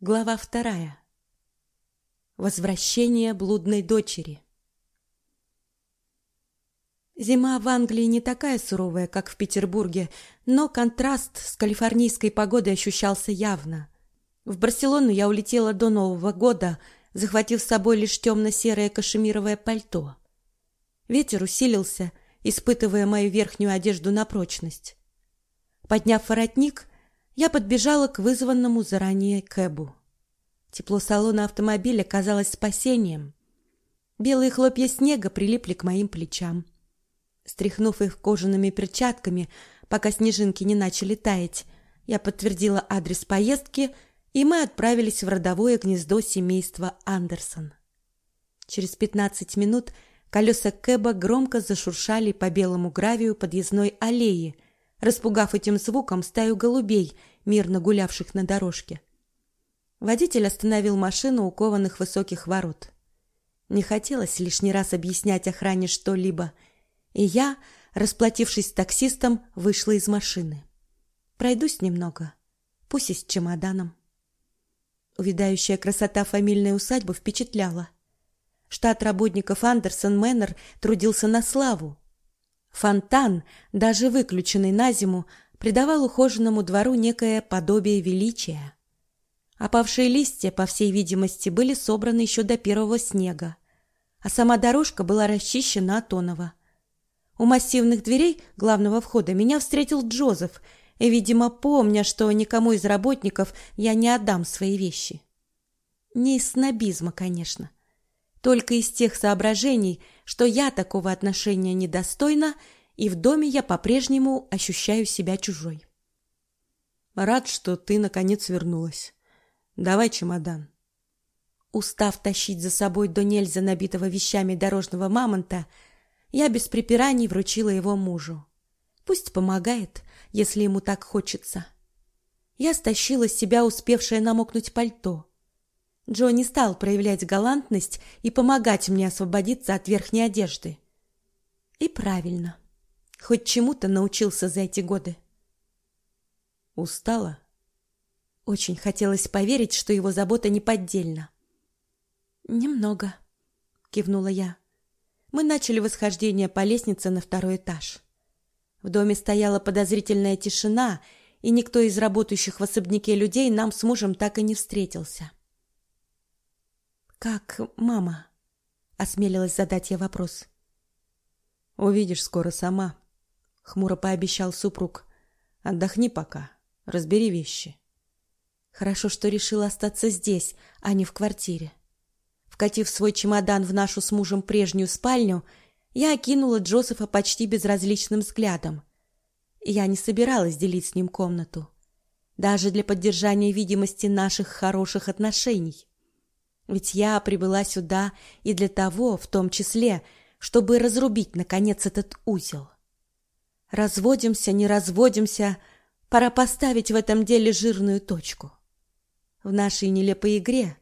Глава вторая. Возвращение блудной дочери. Зима в Англии не такая суровая, как в Петербурге, но контраст с калифорнийской погодой ощущался явно. В Барселону я улетела до Нового года, захватив с собой лишь темно-серое кашемировое пальто. Ветер усилился, испытывая мою верхнюю одежду на прочность. Подняв воротник, я подбежала к вызванному заранее кэбу. Тепло салона автомобиля казалось спасением. Белые хлопья снега прилипли к моим плечам. Стряхнув их кожаными перчатками, пока снежинки не начали таять, я подтвердила адрес поездки, и мы отправились в родовое гнездо семейства Андерсон. Через пятнадцать минут колеса кэба громко зашуршали по белому гравию подъездной аллеи, распугав этим звуком стаю голубей, мирно гулявших на дорожке. Водитель остановил машину у кованых высоких ворот. Не хотелось лишний раз объяснять охране что-либо, и я, расплатившись с таксистом, вышла из машины. Пройдусь немного, пусть и с чемоданом. Увядающая красота фамильной усадьбы впечатляла. Штат работников Андерсон Мэннер трудился на славу. Фонтан, даже выключенный на зиму, придавал ухоженному двору некое подобие величия. Опавшие листья, по всей видимости, были собраны еще до первого снега, а сама дорожка была расчищена от онова. У массивных дверей главного входа меня встретил Джозеф, и, видимо, помня, что никому из работников я не отдам свои вещи. Не из снобизма, конечно только из тех соображений, что я такого отношения недостойна, и в доме я по-прежнему ощущаю себя чужой. Рад, что ты наконец вернулась. Давай чемодан. Устав тащить за собой до нельзя набитого вещами дорожного мамонта, я без препираний вручила его мужу. Пусть помогает, если ему так хочется. Я стащила с себя успевшее намокнуть пальто. Джо не стал проявлять галантность и помогать мне освободиться от верхней одежды. И правильно. Хоть чему-то научился за эти годы. Устала? Очень хотелось поверить, что его забота неподдельна. Немного, кивнула я. Мы начали восхождение по лестнице на второй этаж. В доме стояла подозрительная тишина, и никто из работающих в особняке людей нам с мужем так и не встретился. Как мама? осмелилась задать я вопрос. Увидишь скоро сама, хмуро пообещал супруг. Отдохни пока, разбери вещи. Хорошо, что решила остаться здесь, а не в квартире. Вкатив свой чемодан в нашу с мужем прежнюю спальню, я окинула Джозефа почти безразличным взглядом. Я не собиралась делить с ним комнату, даже для поддержания видимости наших хороших отношений. Ведь я прибыла сюда и для того, в том числе, чтобы разрубить наконец этот узел. Разводимся, не разводимся, пора поставить в этом деле жирную точку. В нашей нелепой игре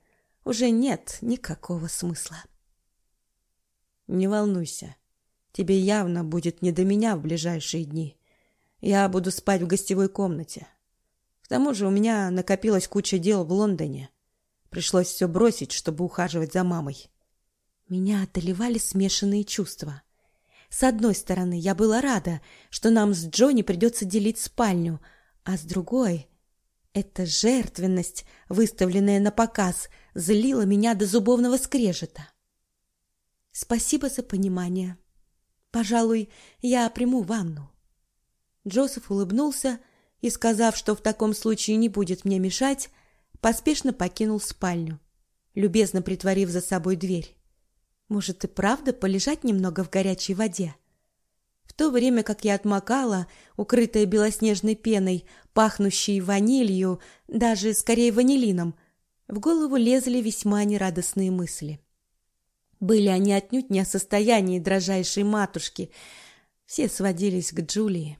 уже нет никакого смысла. Не волнуйся. Тебе явно будет не до меня в ближайшие дни. Я буду спать в гостевой комнате. К тому же у меня накопилась куча дел в Лондоне. Пришлось все бросить, чтобы ухаживать за мамой. Меня одолевали смешанные чувства. С одной стороны, я была рада, что нам с Джонни придется делить спальню, а с другой эта жертвенность, выставленная на показ, злила меня до зубовного скрежета. Спасибо за понимание. Пожалуй, я приму ванну. Джозеф улыбнулся и, сказав, что в таком случае не будет мне мешать, поспешно покинул спальню, любезно притворив за собой дверь. Может и правда полежать немного в горячей воде? В то время как я отмокала, укрытая белоснежной пеной, пахнущей ванилью, даже скорее ванилином, в голову лезли весьма нерадостные мысли. Были они отнюдь не о состоянии дрожайшей матушки, все сводились к Джулии.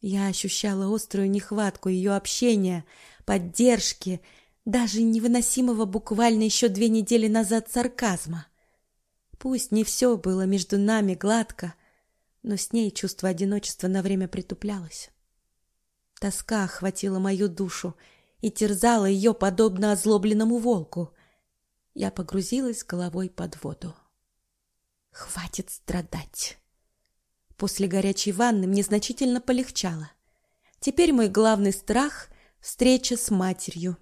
Я ощущала острую нехватку ее общения, поддержки, даже невыносимого буквально еще две недели назад сарказма. Пусть не все было между нами гладко, но с ней чувство одиночества на время притуплялось. Тоска охватила мою душу, и терзала ее подобно озлобленному волку. Я погрузилась головой под воду. Хватит страдать. После горячей ванны мне значительно полегчало. Теперь мой главный страх — встреча с матерью.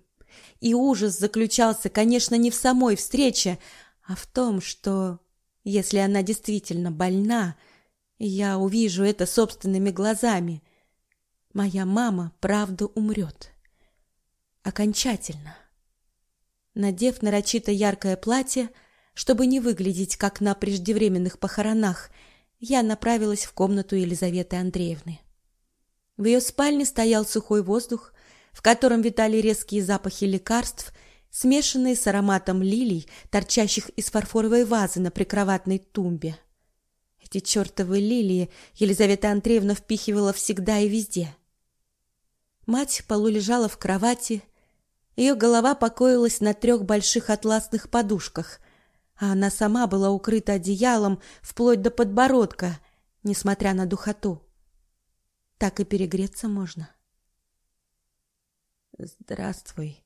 И ужас заключался, конечно, не в самой встрече, а в том, что, если она действительно больна, я увижу это собственными глазами, моя мама правда умрет. Окончательно. Надев нарочито яркое платье, чтобы не выглядеть как на преждевременных похоронах, я направилась в комнату Елизаветы Андреевны. В ее спальне стоял сухой воздух, в котором витали резкие запахи лекарств, смешанные с ароматом лилий, торчащих из фарфоровой вазы на прикроватной тумбе. Эти чертовы лилии Елизавета Андреевна впихивала всегда и везде. Мать полулежала в кровати, ее голова покоилась на трех больших атласных подушках, а она сама была укрыта одеялом вплоть до подбородка, несмотря на духоту. Так и перегреться можно. Здравствуй,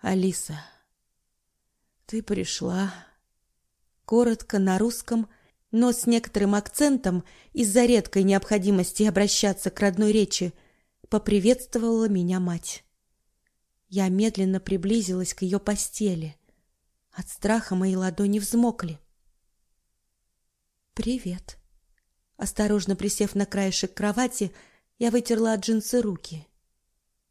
Алиса. Ты пришла. Коротко на русском, но с некоторым акцентом из-за редкой необходимости обращаться к родной речи, поприветствовала меня мать. Я медленно приблизилась к ее постели. От страха мои ладони взмокли. «Привет», Осторожно присев на краешек кровати, я вытерла от джинсы руки.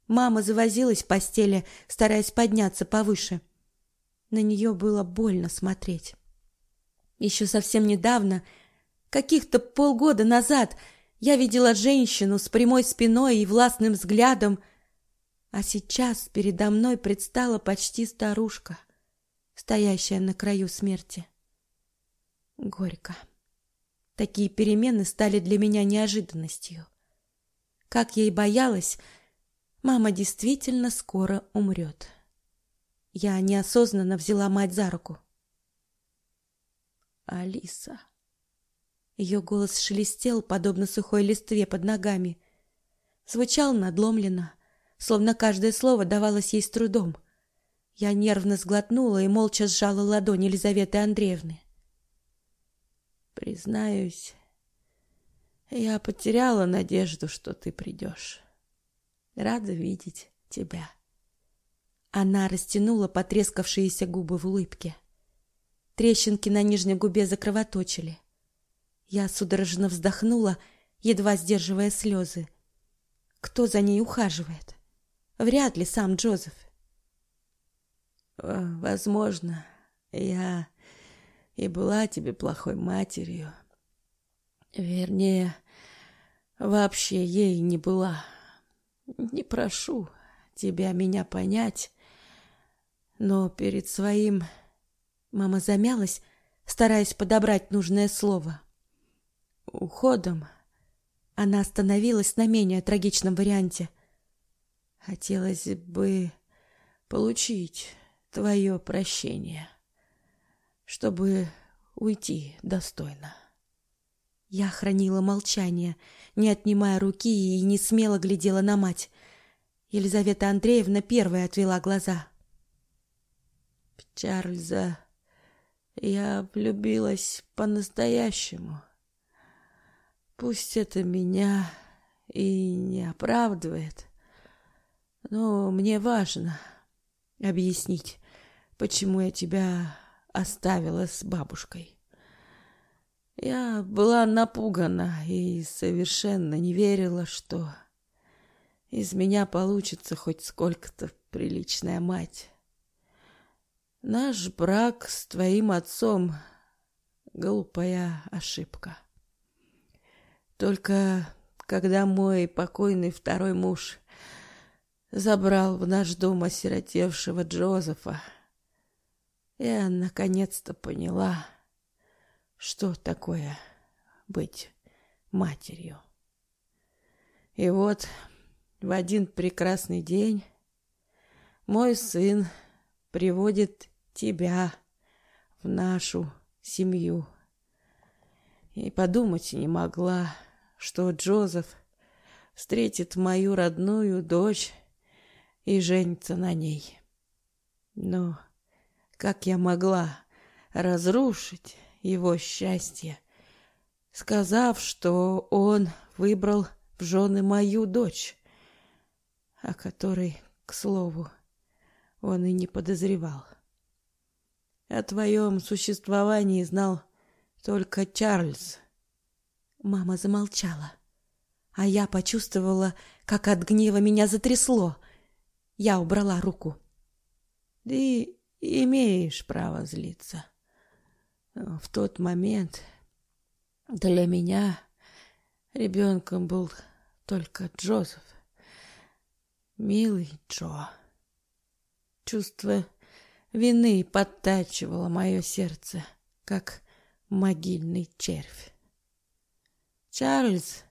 Мама завозилась в постели, стараясь подняться повыше. На нее было больно смотреть. Еще совсем недавно, каких-то полгода назад, я видела женщину с прямой спиной и властным взглядом, а сейчас передо мной предстала почти старушка, стоящая на краю смерти. Горько. Такие перемены стали для меня неожиданностью. Как я и боялась, мама действительно скоро умрет. Я неосознанно взяла мать за руку. Алиса. Ее голос шелестел, подобно сухой листве под ногами. Звучал надломленно, словно каждое слово давалось ей с трудом. Я нервно сглотнула и молча сжала ладонь Елизаветы Андреевны. Признаюсь, я потеряла надежду, что ты придешь. Рада видеть тебя. Она растянула потрескавшиеся губы в улыбке. Трещинки на нижней губе закровоточили. Я судорожно вздохнула, едва сдерживая слезы. Кто за ней ухаживает? Вряд ли сам Джозеф. Возможно, я и была тебе плохой матерью. Вернее, вообще ей не была. Не прошу тебя меня понять, но перед своим... Мама замялась, стараясь подобрать нужное слово. Уходом она остановилась на менее трагичном варианте. Хотелось бы получить твое прощение чтобы уйти достойно. Я хранила молчание, не отнимая руки и не смело глядела на мать. Елизавета Андреевна первая отвела глаза. В Чарльза я влюбилась по-настоящему. Пусть это меня и не оправдывает, но мне важно объяснить, почему я тебя оставила с бабушкой. Я была напугана и совершенно не верила, что из меня получится хоть сколько-то приличная мать. Наш брак с твоим отцом — глупая ошибка. Только когда мой покойный второй муж забрал в наш дом осиротевшего Джозефа, я наконец-то поняла, что такое быть матерью. И вот в один прекрасный день мой сын приводит тебя в нашу семью. И подумать не могла, что Джозеф встретит мою родную дочь и женится на ней. Но как я могла разрушить его счастье, сказав, что он выбрал в жены мою дочь, о которой, к слову, он и не подозревал. О твоем существовании знал только Чарльз. Мама замолчала, а я почувствовала, как от гнева меня затрясло. Я убрала руку. Ты имеешь право злиться. В тот момент для меня ребенком был только Джозеф. Милый Джо. Чувство вины подтачивало мое сердце, как могильный червь. Чарльз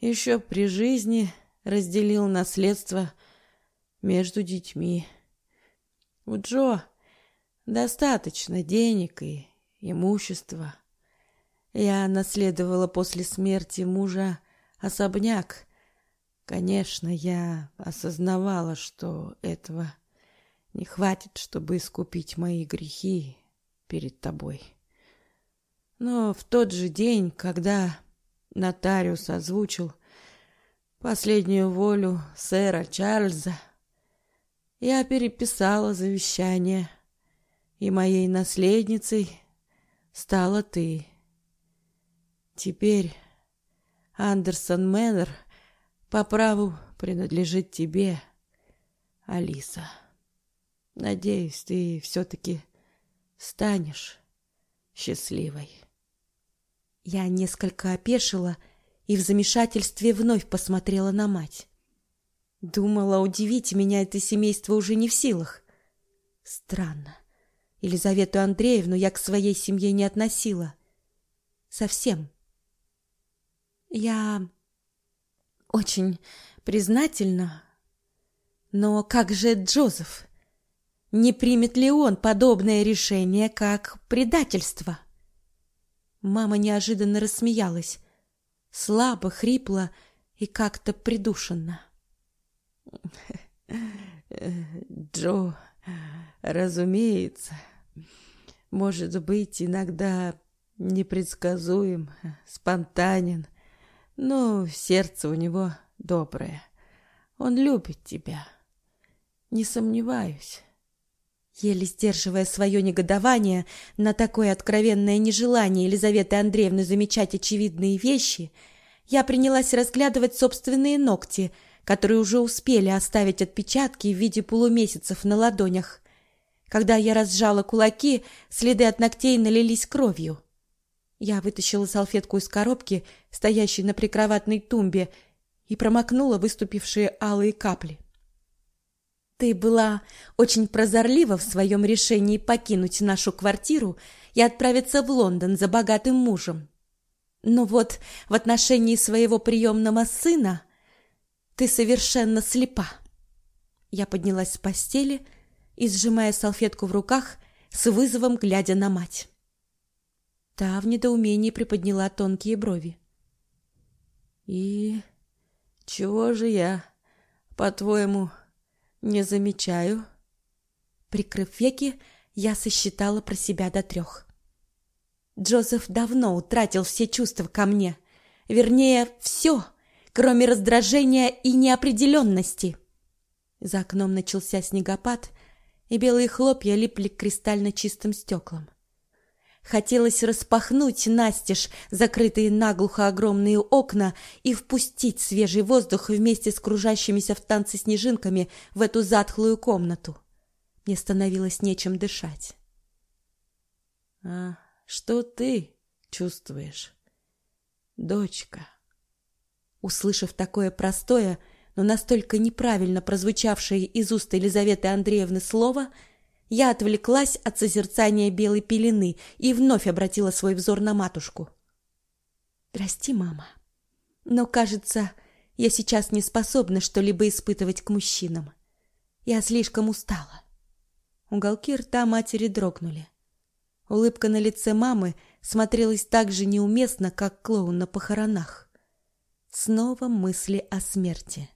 еще при жизни разделил наследство между детьми. У Джо достаточно денег и имущества. Я наследовала после смерти мужа особняк. Конечно, я осознавала, что этого не хватит, чтобы искупить мои грехи перед тобой. Но в тот же день, когда нотариус озвучил последнюю волю сэра Чарльза, я переписала завещание, и моей наследницей стала ты. Теперь Андерсон Мэннер по праву принадлежит тебе, Алиса. Надеюсь, ты все-таки станешь счастливой. Я несколько опешила и в замешательстве вновь посмотрела на мать. Думала, удивить меня это семейство уже не в силах. Странно. Елизавету Андреевну я к своей семье не относила. Совсем. Я очень признательна. Но как же Джозеф? Не примет ли он подобное решение как предательство? Мама неожиданно рассмеялась, слабо, хрипло и как-то придушенно. Джо, разумеется, может быть иногда непредсказуем, спонтанен, но сердце у него доброе. Он любит тебя. Не сомневаюсь. Еле сдерживая свое негодование на такое откровенное нежелание Елизаветы Андреевны замечать очевидные вещи, я принялась разглядывать собственные ногти, которые уже успели оставить отпечатки в виде полумесяцев на ладонях. Когда я разжала кулаки, следы от ногтей налились кровью. Я вытащила салфетку из коробки, стоящей на прикроватной тумбе, и промокнула выступившие алые капли. Ты была очень прозорлива в своем решении покинуть нашу квартиру и отправиться в Лондон за богатым мужем. Но вот в отношении своего приемного сына ты совершенно слепа. Я поднялась с постели и, сжимая салфетку в руках, с вызовом глядя на мать. Та в недоумении приподняла тонкие брови. «И чего же я, по-твоему, не замечаю. Прикрыв веки, я сосчитала про себя до трех. Джозеф давно утратил все чувства ко мне. Вернее, все, кроме раздражения и неопределенности. За окном начался снегопад, и белые хлопья липли к кристально чистым стеклам. Хотелось распахнуть настежь закрытые наглухо огромные окна и впустить свежий воздух вместе с кружащимися в танце снежинками в эту затхлую комнату. Мне становилось нечем дышать. А что ты чувствуешь, дочка? Услышав такое простое, но настолько неправильно прозвучавшее из уст Елизаветы Андреевны слово, я отвлеклась от созерцания белой пелены и вновь обратила свой взор на матушку. «Прости, мама, но, кажется, я сейчас не способна что-либо испытывать к мужчинам. Я слишком устала». Уголки рта матери дрогнули. Улыбка на лице мамы смотрелась так же неуместно, как клоун на похоронах. Снова мысли о смерти.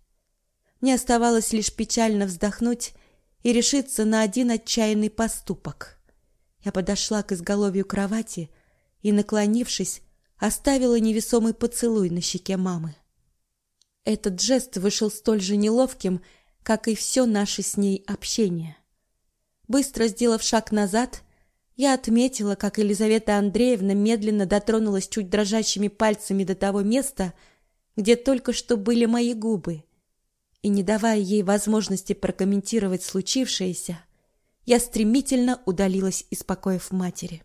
Мне оставалось лишь печально вздохнуть и решиться на один отчаянный поступок. Я подошла к изголовью кровати и, наклонившись, оставила невесомый поцелуй на щеке мамы. Этот жест вышел столь же неловким, как и все наше с ней общение. Быстро сделав шаг назад, я отметила, как Елизавета Андреевна медленно дотронулась чуть дрожащими пальцами до того места, где только что были мои губы, и, не давая ей возможности прокомментировать случившееся, я стремительно удалилась из покоев матери.